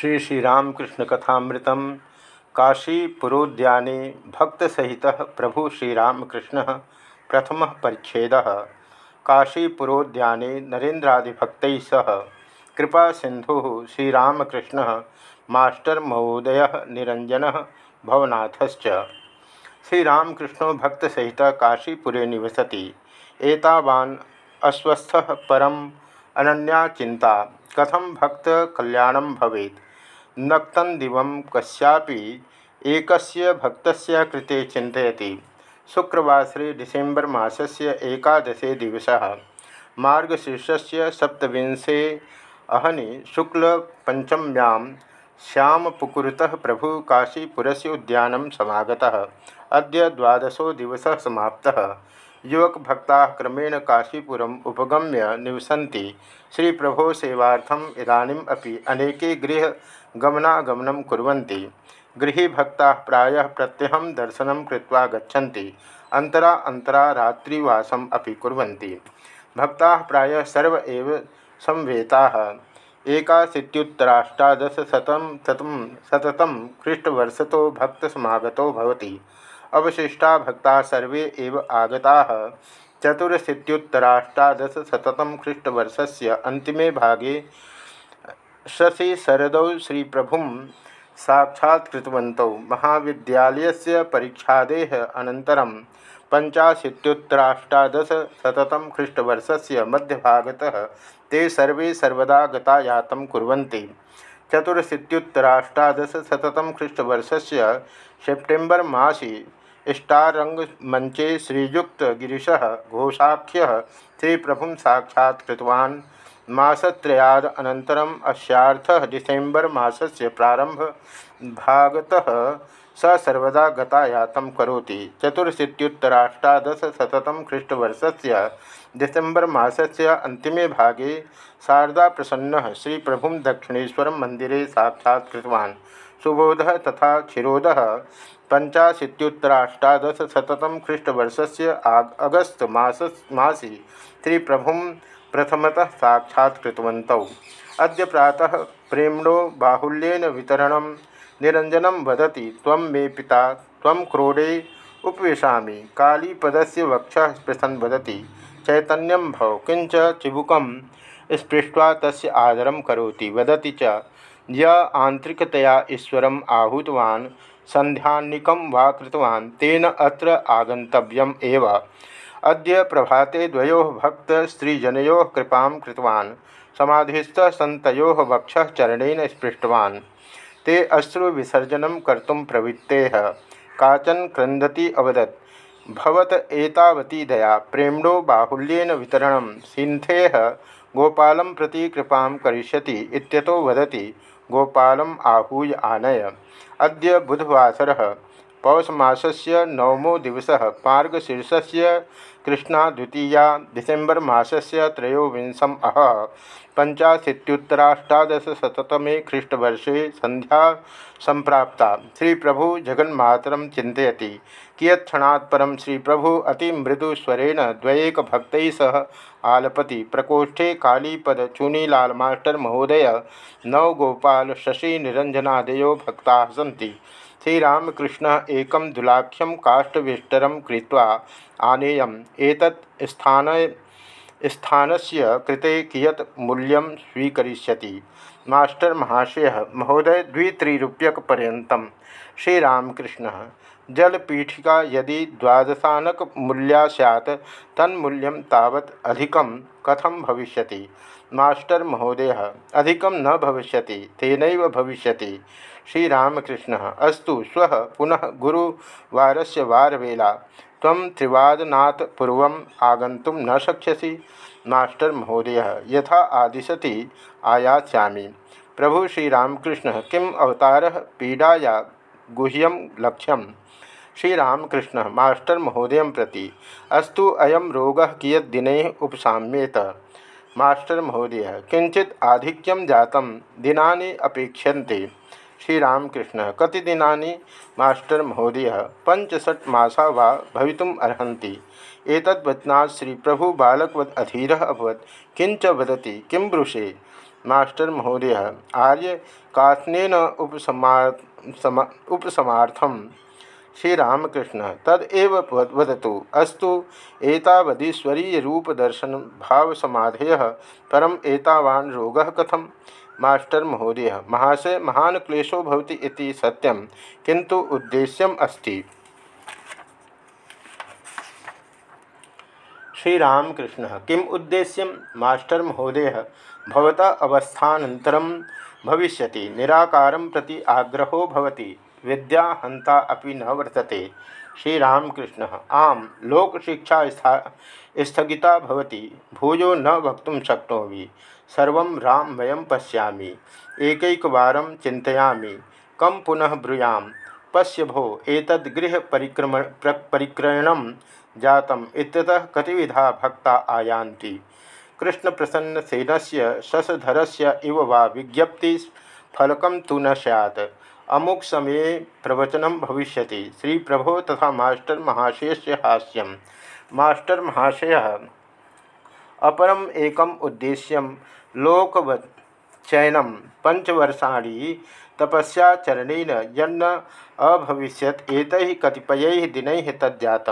श्री श्रीरामकृष्ण कथामृत काशीपुरोद्याने भक्त सहित प्रभु श्रीरामकृष्ण प्रथम परिच्छेद। काशीपुरोद्याने नरेन्द्रादिभक्त सह कृपा सिंधु श्रीरामकृष्ण मास्टर महोदय निरंजन भवनाथश्च। श्रीरामकृष्ण भक्त सहित काशीपुरे निवसति। एतावान् अस्वस्थः परम अनन्या चिंता कथम भक्त कल्याण भवेत्? नक्तंदिव कस्यापि एकस्य भक्तस्य कृते चिन्तयति। शुक्रवासरे डिसेम्बर् मासस्य एकादशे दिवसः। मार्गशीर्षस्य सप्तविंशे अहनि शुक्लपञ्चम्यां श्यामपुकुरतः प्रभु काशीपुरस्य उद्यानं समागतः। अद्य द्वादशो दिवसः समाप्तः। युवक भक्ता क्रमेण काशीपुरम उपगम्य निवसन्ति। श्री प्रभो सेवार्थम इदानीम अपि अनेके गृह गमनागमनं कुर्वन्ति। गृही भक्ता प्रायः प्रत्यहं दर्शनं कृत्वा गच्छन्ति। अन्तरा अन्तरा रात्रिवासम् अपि कुर्वन्ति। भक्ताः प्रायः सर्व एव संवेताः। एकाशीत्युत्तराष्टादशशतं शतं सततं ख्रीष्टवर्षतो भक्तसमागतो भवति। अवशिष्टा भक्ता सर्वे एव आगता। चतुरशीत्युत्तराष्टादशशतम ख्रीष्टवर्षस्य अंतिमे भागे शशि शरदौ श्री प्रभु साक्षात्तवन्तौ महाविद्यालयस्य परीक्षादेः अनन्तरं पञ्चाशीत्युत्तराष्टादशशततम ख्रीष्टवर्षस्य मध्यभागतः ते सर्वे सर्वदा गतायातं कुर्वन्ति। चतुरशीत्युत्तराष्टादशशततम ख्रीष्टवर्षस्य सेप्टेम्बर् मासि मंचे श्रीयुक्त गिरीश घोषाख्य श्री प्रभु साक्षात्तवान् मसत्रयाद अनन्तरम् अस्यार्थः डिसेम्बर् मासस्य प्रारंभ भागत स सर्वदा गतायातं करोति। चतुरशीत्युत्तराष्टादशशततम ख्रीष्टवर्षस्य डिसेम्बर् मासस्य अन्तिमे भागे शारदाप्रसन्नः श्रीप्रभुं दक्षिणेश्वरं मन्दिरे साक्षात्कृतवान् सुबोधः तथा क्षीरोदः पंचाशीत्युत्तराष्टादशतम ख्रीष्टवर्ष से आग अगस्त मास श्री प्रभु प्रथमतः साक्षात्तवन्तौ अद्य प्रातः प्रेमणो बाहुल्येन वितरण निरंजन वदती मे पिता तम क्रोडे उपवेशा कालीपद से वक्ष स्पृशन वदती चैतन्यम भव किंच चिबुक स्पृष्ट्वा तस् आदर करोति। वदती च य आंतरिकतया ईश्वरम् आहूतवान् संध्यानिकं वा तेन अत्र आगन्तव्यम् एव। अद्य प्रभाते द्वयोः भक्तस्त्रीजनयोः कृपां कृतवान्, समाधिस्थः सन्तयोः वक्षः चरणेन स्पृष्टवान्। ते अश्रुविसर्जनं कर्तुं प्रवृत्तेः। काचन क्रन्दती अवदत्, भवत एतावती दया, प्रेम्णो बाहुल्येन वितरणं, सिन्धेः गोपालं प्रति कृपां करिष्यति इत्यतो वदति। गोपालम आहूय आनय। अद्य बुधवासर। पौषमासस्य नवमो दिवस। मार्गशीर्षस्य कृष्णा द्वितीया डिसेम्बर मासस्य त्रयोविंशम अह। पंचाशीत्युत्तराष्टादशतमे ख्रीष्टवर्षे संध्या संप्राप्ता श्री प्रभु जगन्मातरं चिंतयति कियत्क्षणात् परं श्री प्रभु अति मृदुस्वरेण द्वैक भक्त सह आलपति। प्रकोष्ठे कालीपद चूनीलाल मास्टर महोदय नवगोपाल शशि निरंजनादयो भक्ता सी श्रीरामकृष्ण एक दुलाख्यम काष्ठवेष्टरं कृत्वा आनेयम्। एतत् स्थान स्थानस्य कृते कियत् मूल्यं स्वीकरिष्यति? मास्टर महाशय, महोदय, द्वित्रिरूप्यकपर्यन्तं। श्रीरामकृष्ण जलपीठिका यदि द्वादशानक मूल्या सैत् तन्मूल्यं तावत् अधिकं कथं भविष्यति? मास्टर महोदय, अधिकं न भविष्यति, तेनैव भविष्यति। श्रीरामकृष्ण, अस्तु, श्व, पुनः गुरुवारस्य वारवेला। त्वं त्रिवादनात् पूर्वम् आगन्तुं न शक्यसी मास्टर महोदय, यथा आदिशति, आयास्यामि। प्रभु श्रीरामकृष्ण, किम अवतार पीडाया गुह्यम लक्ष्यम? श्रीरामकृष्ण मास्टर महोदय प्रति, अस्तु अयम रोग कियद्दिन उपसाम्येत। मास्टर महोदय किंचित आधिक्यम जातम दिनानि अपेक्षन्ते श्रीरामकृष्ण कति दिनानि मास्टर महोदय पंचषट मसा वा भवितुम अर्हन्ति। एतद्वचनात् श्री प्रभु बालकवत् अधीर अभवत। किंच वदति, किं ब्रूषे? मास्टर महोदय आर्य कास्नेन उपसमा उपसमार्थम श्रीरामकृष्ण। तदेव वदतु, अस्तु एतावदीश्वरीय रूप दर्शन भाव समाधेय परम एतावान रोग कथम? मास्टर महोदय, महाशय, महान क्लेशो भवति इति सत्यम किंतु उद्देश्यम अस्ति। श्रीरामकृष्ण, किम उद्देश्यम? मास्टर महोदय, भवता अवस्थानन्तरं भविष्यति, निराकारं प्रति आग्रहो भवति। विद्या हंता अपि न वर्तते। श्रीरामकृष्ण, आम, लोकशिक्षा स्थगिता भवति। भूयो न वक्त शक्नोमि। सर्व राममयं पश्यामि। एकैकवारं चिन्तयामि। कम पुनः ब्रूयाम। पश्य भो, एतद् गृहपरिक्रमण परिक्रयणं जातम्। इत्यतः कतिविधा भक्ता आयान्ति। कृष्णप्रसन्नसेनस्य शशधरस्य इव वा विज्ञप्तिफलकं तु न स्यात्। अमुक समय प्रवचनम भविष्य श्री प्रभो तथा मास्टर महाशय से हास्यम। मास्टर महाशय अपरम एकम उद्देश्य लोकवचयनम पंचवर्षाणी तपस्याचरण यन्न अभविष्यत एक कतिपय दिन तज्जात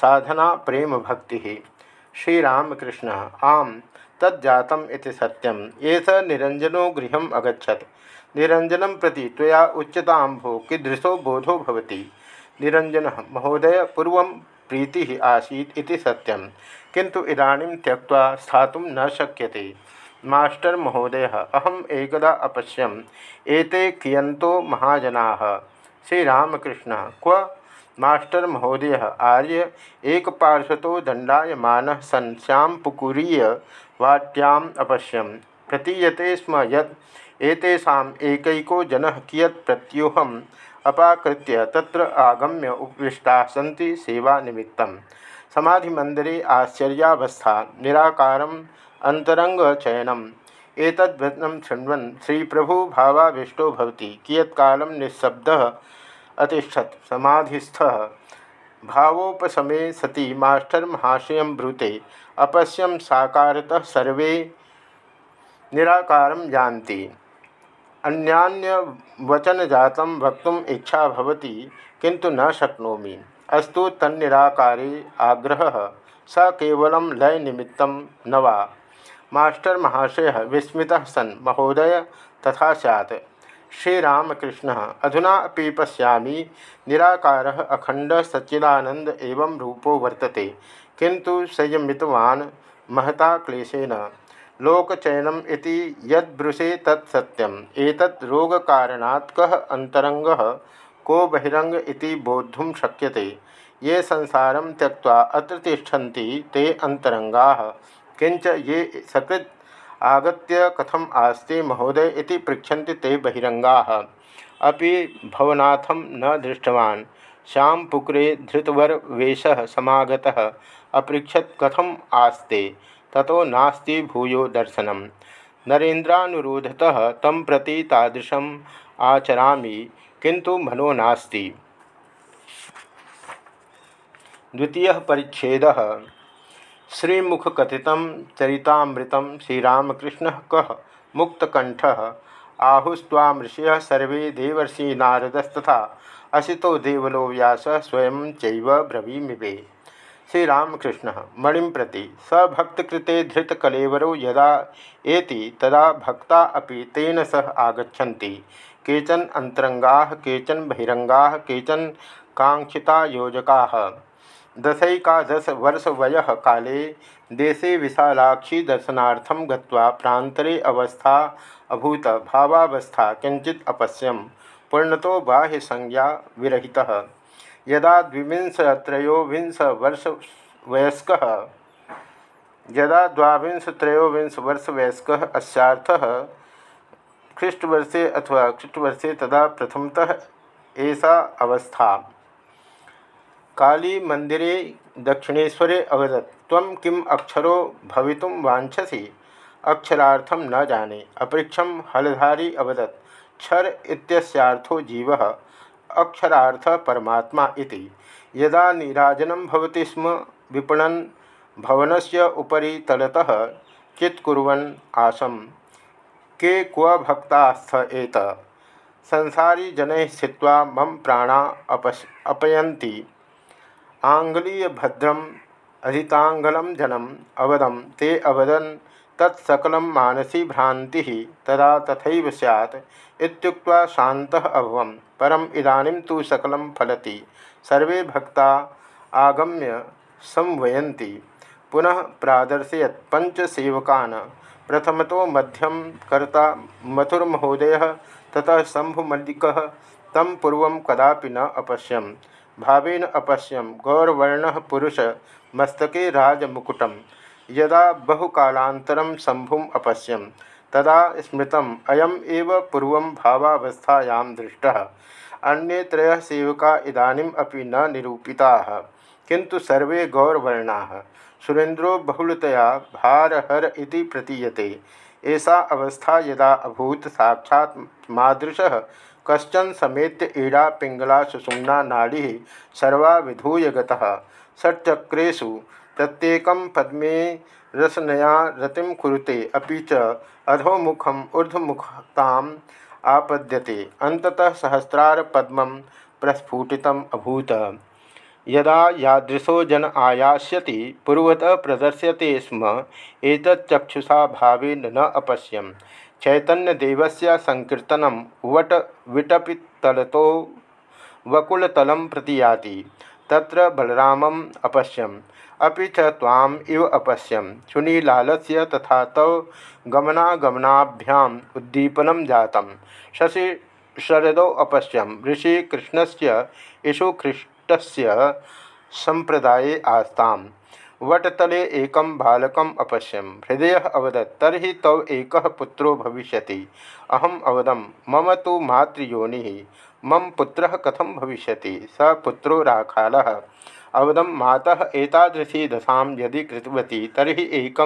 साधना प्रेम भक्ति। श्रीरामकृष्ण, आम तज्जातम सत्यम। एस निरंजनो गृह अगछत निरंजन प्रति तया उच्यता भो कीदृशो बोधो भवति। निरंजन महोदय, पूर्व प्रीति आसीत् इति सत्यं। किंतु इदानीं त्यक्त्वा स्थातुं न शक्यते। मास्टर महोदय अहम एकदा अपश्यम। एते कियंतो महाजनाः। श्रीरामकृष्ण, क्व? मास्टर महोदय, आर्य एक पार्श्वतो दंडायमान सन् श्यामपुकुरीय अपश्यम। प्रतीयते स्म यत् एतेषाम् एकैको जनः कियत् प्रत्यूहम् अपाकृत्य तत्र आगम्य उपविष्टाः सन्ति सेवानिमित्तं समाधिमन्दिरे आश्चर्यावस्था, निराकारम् अन्तरङ्गचयनम्। एतद्वचनं शृण्वन् श्रीप्रभु भावाविष्टो भवति। कियत्कालं निःशब्दः अतिष्ठत् समाधिस्थः। भावोपशमे सति मास्टर महाशय ब्रूते। अपश्यम साकारतः सर्वे निराकार जानती अन्यान्यवचनजात वक्त इच्छा भवति किंतु न शक्नोमि। अस्तु तन्निराकारे आग्रह, स केवल लयनिमित्त न वा। मास्टर महाशय विस्मितः सन्, महोदय, तथा सैत् श्रीरामकृष्ण, अधुना अभी पश्यामि, निराकार अखंड सच्चिदानंद वर्तते किंतु संयमितवान् महता क्लेशेन। लोकचयनम यदृशे तत्सत्यम एतत् रोगकारणात् कः अंतरंगः को बहिरंग इति बोद्धुम शक्यते। ये संसारं त्यक्त्वा अत्र तिष्ठन्ति, ते अंतरंगाः किंच ये सकृत् आगत्य कथम आस्ते महोदय इति पृच्छन्ति ते बहिरंगाः अपि भवनाथं न दृष्टवान्। धृतवर वेश समागतः अपृछत् कथम आस्ते। ततो नास्ति भूयो दर्शनम। नरेन्द्रानुरोधतः तम प्रति तादृशम आचरामि किंतु मनो नास्ति। द्वितीय परिच्छेद। श्रीमुखकथित चरितामृत श्रीरामकृष्ण कह मुक्तकंठ आहुस्वामृषय सर्वे देवर्षि नारदस्तथा। असितो देवलो व्यास स्वयं चैव ब्रवीमिवे। श्रीरामकृष्ण मणिं प्रति सभक्तकृते धृतकलेवरो यदा एति तदा भक्ता अपि तेन सह आगच्छन्ति। केचन अंतरंगा केचन बहिरङ्गाः, केचन काङ्क्षिता योजकाः दशैकादशवर्षवयः काले देशे विशालाक्षी दर्शनार्थं गत्वा प्रान्तरे अवस्था अभूत भावावस्था किञ्चित् अपश्यं। पूर्णतो बाह्यसंज्ञा विरहितः। यदा त्रयोविंश वर्ष वयस्क यदा द्वांश वर्ष वयस्क ख्रीष्टवर्षे अथवा ख्रीष्टवर्षे तदा प्रथमतः ऐसा अवस्था। काली मंदिरे दक्षिणेश्वरे अवदत्, त्वं किम अक्षरो भवितुं वाञ्छसि? अक्षरार्थं न जाने अपृक्षम हलधारी अवदत्, क्षर इत्यर्थो जीवः। अक्षरार्थ परमात्मा इति। यदा नीराजनं भवति स्म, विपणन भवनस्य उपरि तलतः चित्कुर्वन् आसम। के क्व भक्तास्थ एत? संसारी जन स्थित्वा मम प्राणा अपश, अपयन्ति। आंगलीयभद्रम अधितांगलम जनम अवदम, ते अवदन तत्सकल मानसी भ्रांति तदा तथा सैत् इत्युक्त्वा शान्तः अभवं परम इदानीं तो सकल फलति। सर्वे भक्ता आगम्य संवयन्ति। पुनः प्रादर्शयत् प्रथम तो मध्यम कर्ता मथुर्महोदय, ततः शंभुमल्लिकः तम पूर्व कदापि न अपश्यम। भावन अपश्यम। गौरवर्ण पुरुष, मस्तके राजमुकुटम। यदा बहुकालान्तरं शंभुम अपश्यम, तदा स्मृत अयम एव पूर्व भावावस्थायां दृष्ट। अन्ये त्रयः सेवका इदानीम् न निरूपिताः किंतु सर्वे गौरवर्णाः। सुरेन्द्रो बहुलतया भारहर इति प्रतीयते। ऐसा अवस्था यदा अभूत, साक्षात् मादृश। कश्चन समेत्य ईड़ा पिंगला सुषुम्ना, नाड़ी सर्वा विधूय गतः प्रत्येक पद्मे रसनया रतिम कुरुते अभी च अधोमुखम ऊर्धमुखताम आपद्यते। सहस्रार पद्म प्रस्फुटित अभूत। यदा यादृशो जन आयास्यति, पूर्वतः प्रदर्श्यते स्म एतच्चक्षुषा भावेन न अपश्यम। चैतन्यदेवस्य संकीर्तनम वट विटपितलतो वकुलतलं प्रति याति। तत्र बलरामम अपश्यम। अभी च इव अपश्यम। सुनीलालस्य तथा तव गमनागमनाभ्याम उद्दीपन जात शशि शरदौ अपश्यम। ऋषि कृष्णस्य यशुख्रीष्टस्य संप्रदाये आस्ताम। वटतले एक बालकम अपश्यम। हृदय अवदत्। तरी तव एक पुत्रो भविष्य अहम अवदम। मम तो मातृयोनि। मम पुत्र कथम भविष्य स पुत्रो राखाल। अवदम माता एतादृशी दशा यदि कृतवती तरी एक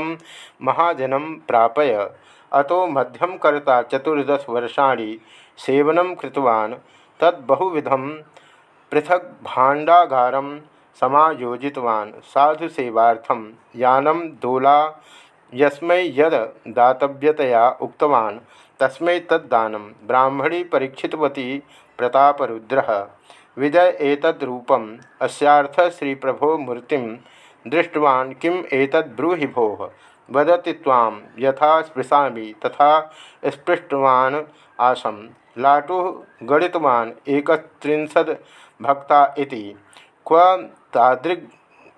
महाजनम प्रापय। अतो मध्यम कर्ता चतुर्दश वर्षाणी सेवन कृतवान्। तद्बहुविधम पृथक भाण्डागारम समायोजितवान्। साधु यानम दोला यस्मै यद दातव्यतया उक्तवान्, तस्मै तद्दानं ब्राह्मणी परीक्षितवती प्रतापरुद्रः। विजय एतद्रूपम्, अस्यार्थ श्री प्रभो मूर्ति दृष्टवान् किम एतद् ब्रूहि भोः। वदति तां यथा स्पृशामि तथा स्पृष्टवान् आसम। लाटुः गणितवान् एकत्रिंशद् भक्ता इति। क्व तादृग्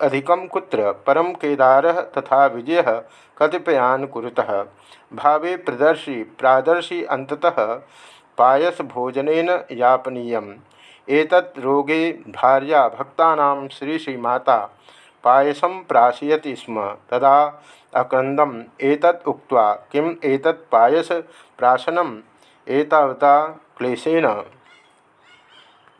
अधिकं कुत्र? परम केदार तथा विजय कतिपयान कुरुतः। भावे प्रदर्शी, प्रादर्शी अंततः पायस भोजनेन यापनीयम्। एतत् रोगे भार्या भक्तानां श्री श्रीमाता पायसं प्राशयति स्म। तदा अक्रन्दम्, एतत् उक्त्वा, किम् एतत् पायस प्राशनम्? एतावता क्लेशेन।